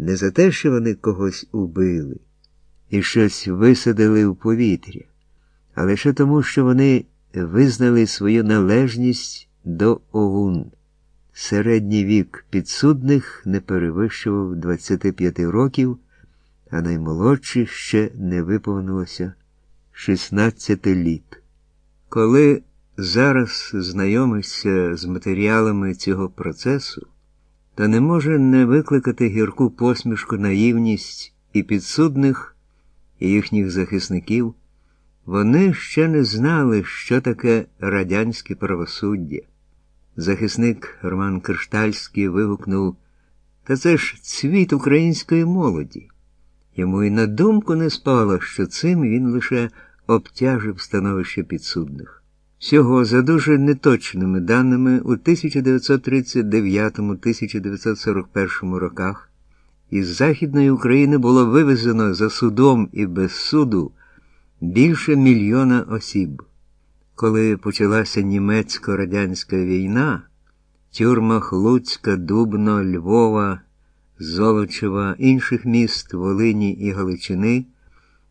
не за те, що вони когось убили і щось висадили в повітря, а лише тому, що вони визнали свою належність до ОУН. Середній вік підсудних не перевищував 25 років, а наймолодших ще не виповнилося 16 літ. Коли зараз знайомишся з матеріалами цього процесу, то не може не викликати гірку посмішку наївність і підсудних, і їхніх захисників. Вони ще не знали, що таке радянське правосуддя. Захисник Роман Криштальський вигукнув Та це ж цвіт української молоді. Йому і на думку не спало, що цим він лише обтяжив становище підсудних. Всього за дуже неточними даними у 1939-1941 роках із Західної України було вивезено за судом і без суду більше мільйона осіб. Коли почалася німецько-радянська війна, в тюрмах Луцька, Дубно, Львова, Золочева, інших міст Волині і Галичини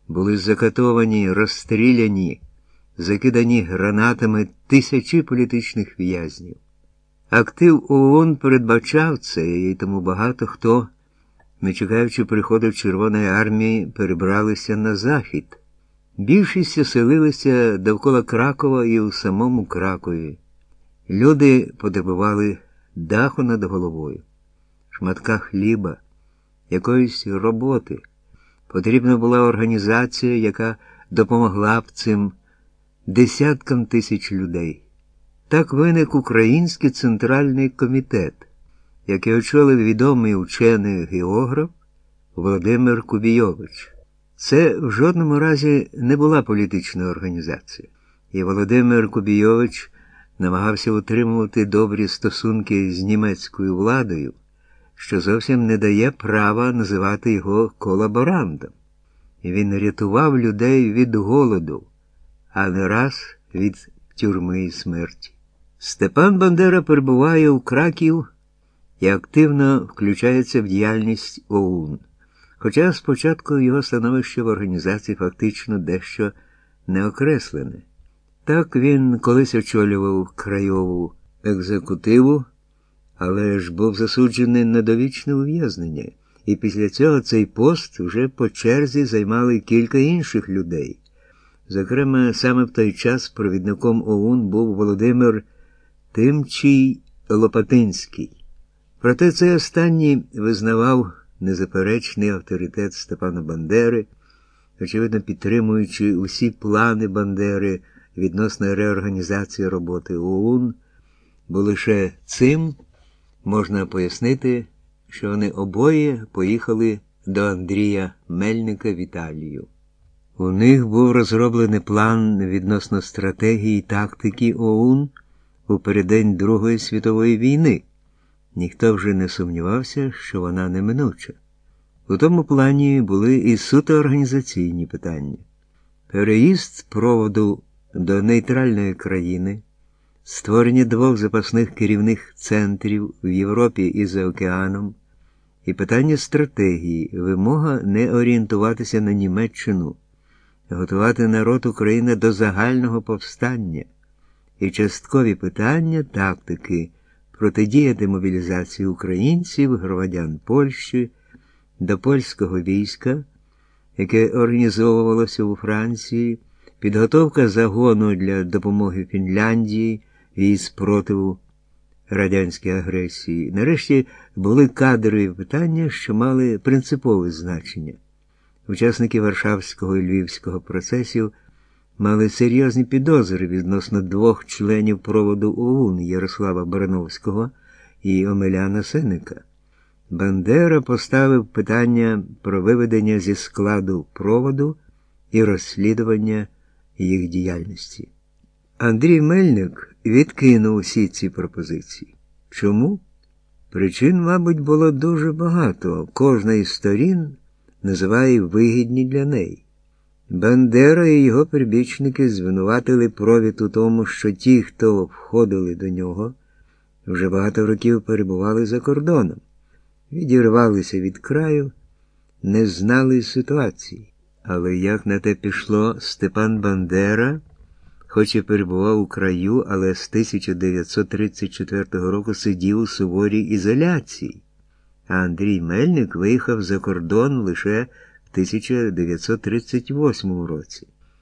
були закатовані, розстріляні, закидані гранатами тисячі політичних в'язнів. Актив ООН передбачав це, і тому багато хто, не чекаючи приходу Червоної армії, перебралися на захід. Більшість оселилися довкола Кракова і у самому Кракові. Люди потребували даху над головою, шматка хліба, якоїсь роботи. Потрібна була організація, яка допомогла б цим десяткам тисяч людей. Так виник Український центральний комітет, який очолив відомий учений географ Володимир Кубійович. Це в жодному разі не була політична організація, і Володимир Кубійович намагався утримувати добрі стосунки з німецькою владою, що зовсім не дає права називати його колаборантом. Він рятував людей від голоду, а не раз від тюрми і смерті. Степан Бандера перебуває у Краків і активно включається в діяльність ОУН. Хоча спочатку його становище в організації фактично дещо не окреслене. Так він колись очолював крайову екзекутиву, але ж був засуджений на довічне ув'язнення, і після цього цей пост вже по черзі займали кілька інших людей. Зокрема, саме в той час провідником ОУН був Володимир Тимчий Лопатинський. Проте цей останній визнавав незаперечний авторитет Степана Бандери, очевидно підтримуючи усі плани Бандери відносно реорганізації роботи ОУН, бо лише цим можна пояснити, що вони обоє поїхали до Андрія Мельника в Італію. У них був розроблений план відносно стратегії і тактики ОУН у переддень Другої світової війни. Ніхто вже не сумнівався, що вона неминуча. У тому плані були і суто організаційні питання. Переїзд проводу до нейтральної країни, створення двох запасних керівних центрів в Європі і за океаном, і питання стратегії, вимога не орієнтуватися на Німеччину, готувати народ України до загального повстання, і часткові питання тактики протидіяти мобілізації українців, громадян Польщі до польського війська, яке організовувалося у Франції, підготовка загону для допомоги Фінляндії і спротиву радянській агресії. Нарешті були кадрові питання, що мали принципове значення. Учасники Варшавського і Львівського процесів мали серйозні підозри відносно двох членів проводу ОУН Ярослава Барановського і Омеляна Сеника. Бандера поставив питання про виведення зі складу проводу і розслідування їх діяльності. Андрій Мельник відкинув усі ці пропозиції. Чому? Причин, мабуть, було дуже багато. Кожна із сторін називає вигідні для неї. Бандера і його прибічники звинуватили провід у тому, що ті, хто входили до нього, вже багато років перебували за кордоном. відірвалися від краю, не знали ситуації. Але як на те пішло, Степан Бандера, хоч і перебував у краю, але з 1934 року сидів у суворій ізоляції, а Андрій Мельник виїхав за кордон лише в 1938 році.